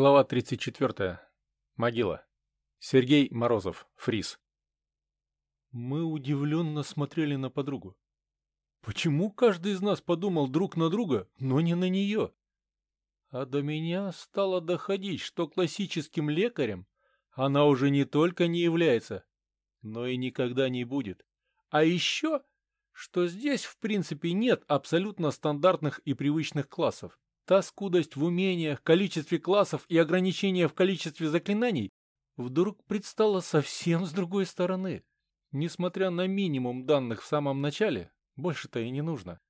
Глава 34. Могила. Сергей Морозов. Фриз. Мы удивленно смотрели на подругу. Почему каждый из нас подумал друг на друга, но не на нее? А до меня стало доходить, что классическим лекарем она уже не только не является, но и никогда не будет. А еще, что здесь в принципе нет абсолютно стандартных и привычных классов. Та скудость в умениях, количестве классов и ограничения в количестве заклинаний вдруг предстала совсем с другой стороны. Несмотря на минимум данных в самом начале, больше-то и не нужно.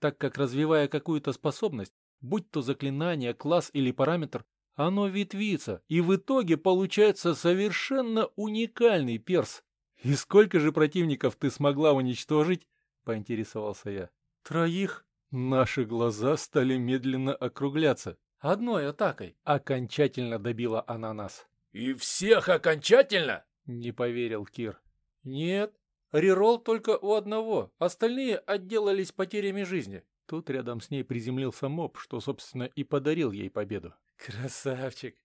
Так как развивая какую-то способность, будь то заклинание, класс или параметр, оно ветвится, и в итоге получается совершенно уникальный перс. «И сколько же противников ты смогла уничтожить?» — поинтересовался я. «Троих», Наши глаза стали медленно округляться. Одной атакой окончательно добила она нас. «И всех окончательно?» — не поверил Кир. «Нет, реролл только у одного, остальные отделались потерями жизни». Тут рядом с ней приземлился моб, что, собственно, и подарил ей победу. «Красавчик!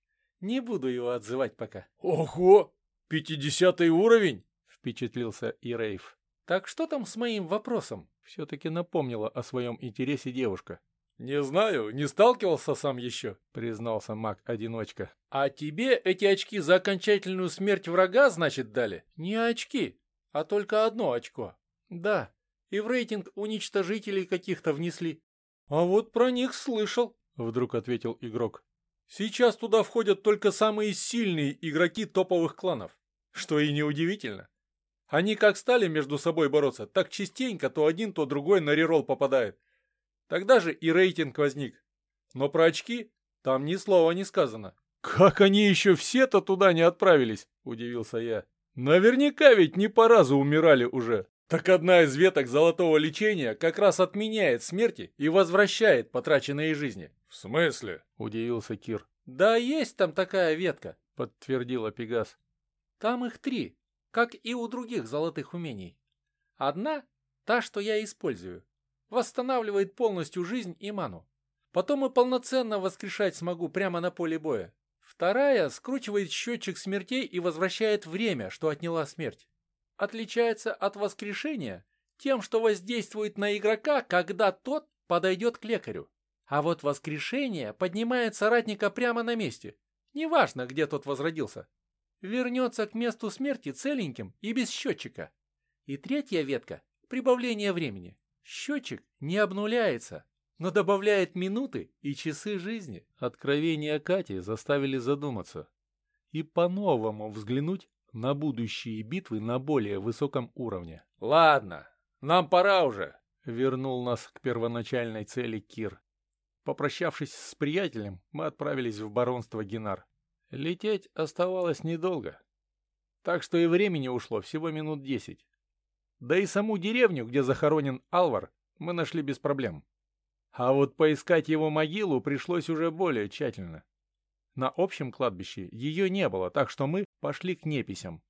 Не буду его отзывать пока». «Ого! Пятидесятый уровень!» — впечатлился и Рейв. «Так что там с моим вопросом?» Все-таки напомнила о своем интересе девушка. «Не знаю, не сталкивался сам еще», — признался маг-одиночка. «А тебе эти очки за окончательную смерть врага, значит, дали?» «Не очки, а только одно очко». «Да, и в рейтинг уничтожителей каких-то внесли». «А вот про них слышал», — вдруг ответил игрок. «Сейчас туда входят только самые сильные игроки топовых кланов, что и неудивительно. Они как стали между собой бороться, так частенько то один, то другой на реролл попадает. Тогда же и рейтинг возник. Но про очки там ни слова не сказано. «Как они еще все-то туда не отправились?» – удивился я. «Наверняка ведь не по разу умирали уже». Так одна из веток золотого лечения как раз отменяет смерти и возвращает потраченные жизни. «В смысле?» – удивился Кир. «Да есть там такая ветка», – подтвердила Пегас. «Там их три как и у других золотых умений. Одна, та, что я использую, восстанавливает полностью жизнь и ману. Потом и полноценно воскрешать смогу прямо на поле боя. Вторая скручивает счетчик смертей и возвращает время, что отняла смерть. Отличается от воскрешения тем, что воздействует на игрока, когда тот подойдет к лекарю. А вот воскрешение поднимает соратника прямо на месте. Неважно, где тот возродился вернется к месту смерти целеньким и без счетчика. И третья ветка – прибавление времени. Счетчик не обнуляется, но добавляет минуты и часы жизни. Откровения Кати заставили задуматься и по-новому взглянуть на будущие битвы на более высоком уровне. «Ладно, нам пора уже», — вернул нас к первоначальной цели Кир. Попрощавшись с приятелем, мы отправились в баронство Генар. Лететь оставалось недолго, так что и времени ушло всего минут десять. Да и саму деревню, где захоронен Алвар, мы нашли без проблем. А вот поискать его могилу пришлось уже более тщательно. На общем кладбище ее не было, так что мы пошли к неписям.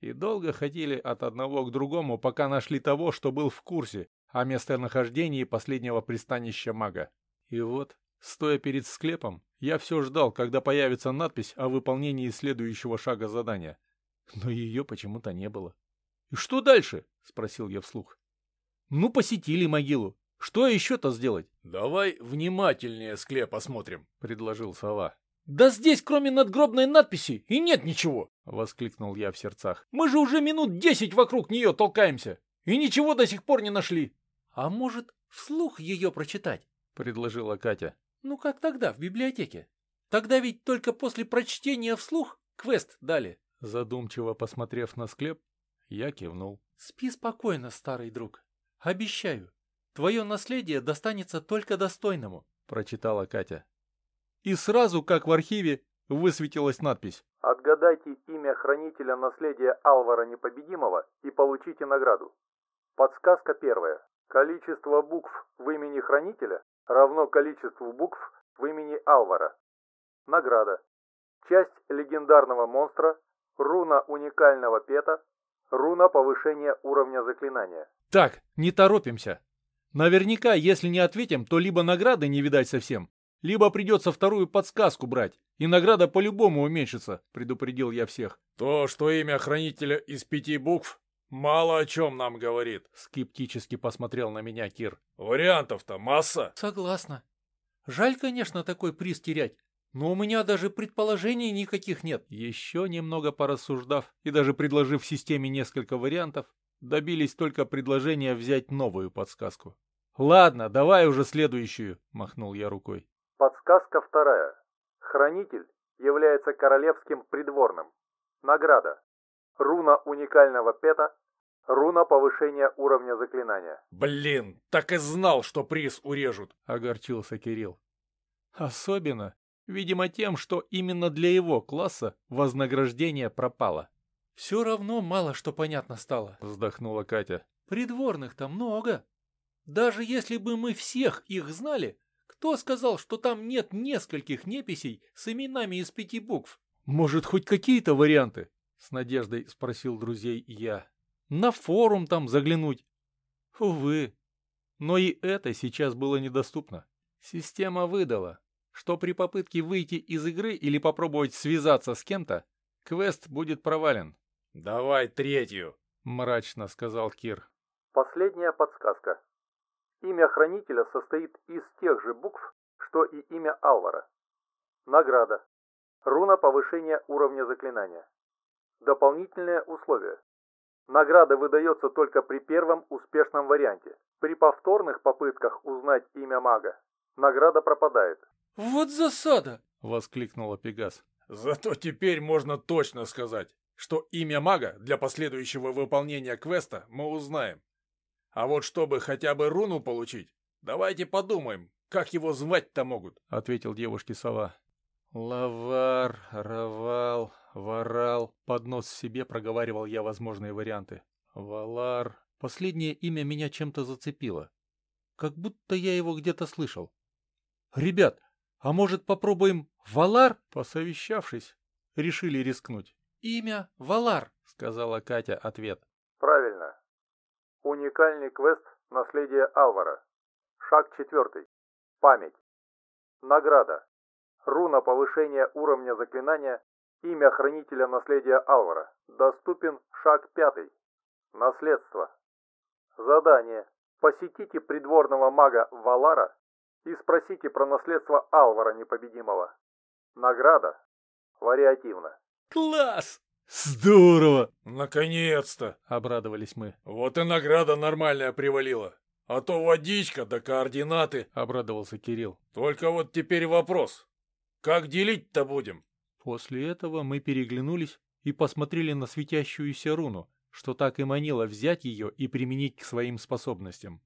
И долго ходили от одного к другому, пока нашли того, что был в курсе о местонахождении последнего пристанища мага. И вот, стоя перед склепом, я все ждал, когда появится надпись о выполнении следующего шага задания. Но ее почему-то не было. «И что дальше?» — спросил я вслух. «Ну, посетили могилу. Что еще-то сделать?» «Давай внимательнее склеп осмотрим», — предложил сова. «Да здесь, кроме надгробной надписи, и нет ничего!» — воскликнул я в сердцах. «Мы же уже минут десять вокруг нее толкаемся, и ничего до сих пор не нашли!» «А может, вслух ее прочитать?» — предложила Катя. Ну как тогда, в библиотеке? Тогда ведь только после прочтения вслух квест дали. Задумчиво посмотрев на склеп, я кивнул. Спи спокойно, старый друг. Обещаю, твое наследие достанется только достойному, прочитала Катя. И сразу, как в архиве, высветилась надпись. Отгадайте имя хранителя наследия Алвара Непобедимого и получите награду. Подсказка первая. Количество букв в имени хранителя равно количеству букв в имени Алвара. Награда. Часть легендарного монстра, руна уникального пета, руна повышения уровня заклинания. Так, не торопимся. Наверняка, если не ответим, то либо награды не видать совсем, либо придется вторую подсказку брать. и награда по-любому уменьшится», — предупредил я всех. «То, что имя хранителя из пяти букв, мало о чем нам говорит», — скептически посмотрел на меня Кир. «Вариантов-то масса». «Согласна. Жаль, конечно, такой приз терять, но у меня даже предположений никаких нет». Еще немного порассуждав и даже предложив системе несколько вариантов, добились только предложения взять новую подсказку. «Ладно, давай уже следующую», — махнул я рукой. Подсказка вторая. Хранитель является королевским придворным. Награда. Руна уникального пета. Руна повышения уровня заклинания. «Блин, так и знал, что приз урежут», — огорчился Кирилл. Особенно, видимо, тем, что именно для его класса вознаграждение пропало. «Все равно мало что понятно стало», — вздохнула Катя. «Придворных-то много. Даже если бы мы всех их знали, кто сказал, что там нет нескольких неписей с именами из пяти букв?» «Может, хоть какие-то варианты?» — с надеждой спросил друзей я. «На форум там заглянуть?» Увы, но и это сейчас было недоступно. Система выдала, что при попытке выйти из игры или попробовать связаться с кем-то, квест будет провален. «Давай третью», — мрачно сказал Кир. Последняя подсказка. Имя хранителя состоит из тех же букв, что и имя Алвара. Награда. Руна повышения уровня заклинания. Дополнительное условие. Награда выдается только при первом успешном варианте. При повторных попытках узнать имя мага награда пропадает. «Вот засада!» — воскликнула Пегас. «Зато теперь можно точно сказать, что имя мага для последующего выполнения квеста мы узнаем. А вот чтобы хотя бы руну получить, давайте подумаем, как его звать-то могут, — ответил девушке сова. Лавар, Равал, Варал, под нос себе проговаривал я возможные варианты. Валар. Последнее имя меня чем-то зацепило. Как будто я его где-то слышал. Ребят, а может попробуем Валар? Посовещавшись, решили рискнуть. «Имя Валар», — сказала Катя ответ. «Правильно. Уникальный квест «Наследие Алвара». Шаг четвертый. Память. Награда. Руна повышения уровня заклинания Имя хранителя наследия Алвара. Доступен шаг пятый. Наследство. Задание. Посетите придворного мага Валара и спросите про наследство Алвара Непобедимого. Награда. Вариативно. Класс! Здорово! Наконец-то! Обрадовались мы. Вот и награда нормальная привалила. А то водичка да координаты. Обрадовался Кирилл. Только вот теперь вопрос. Как делить-то будем? После этого мы переглянулись и посмотрели на светящуюся руну, что так и манило взять ее и применить к своим способностям.